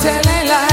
telling lies.